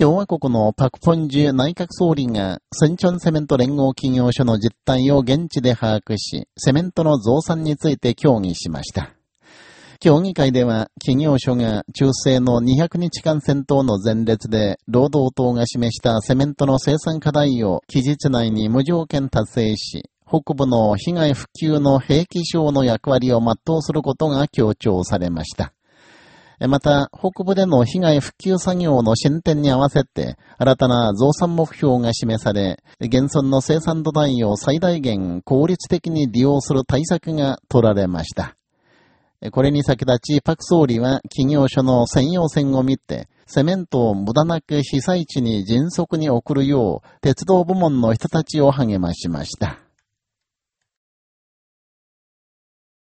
共和国のパクポンジュ内閣総理が、センチョンセメント連合企業所の実態を現地で把握し、セメントの増産について協議しました。協議会では、企業所が中世の200日間戦闘の前列で、労働党が示したセメントの生産課題を期日内に無条件達成し、北部の被害復旧の兵器省の役割を全うすることが強調されました。また、北部での被害復旧作業の進展に合わせて、新たな増産目標が示され、現存の生産土台を最大限効率的に利用する対策が取られました。これに先立ち、パク総理は企業所の専用線を見て、セメントを無駄なく被災地に迅速に送るよう、鉄道部門の人たちを励ましました。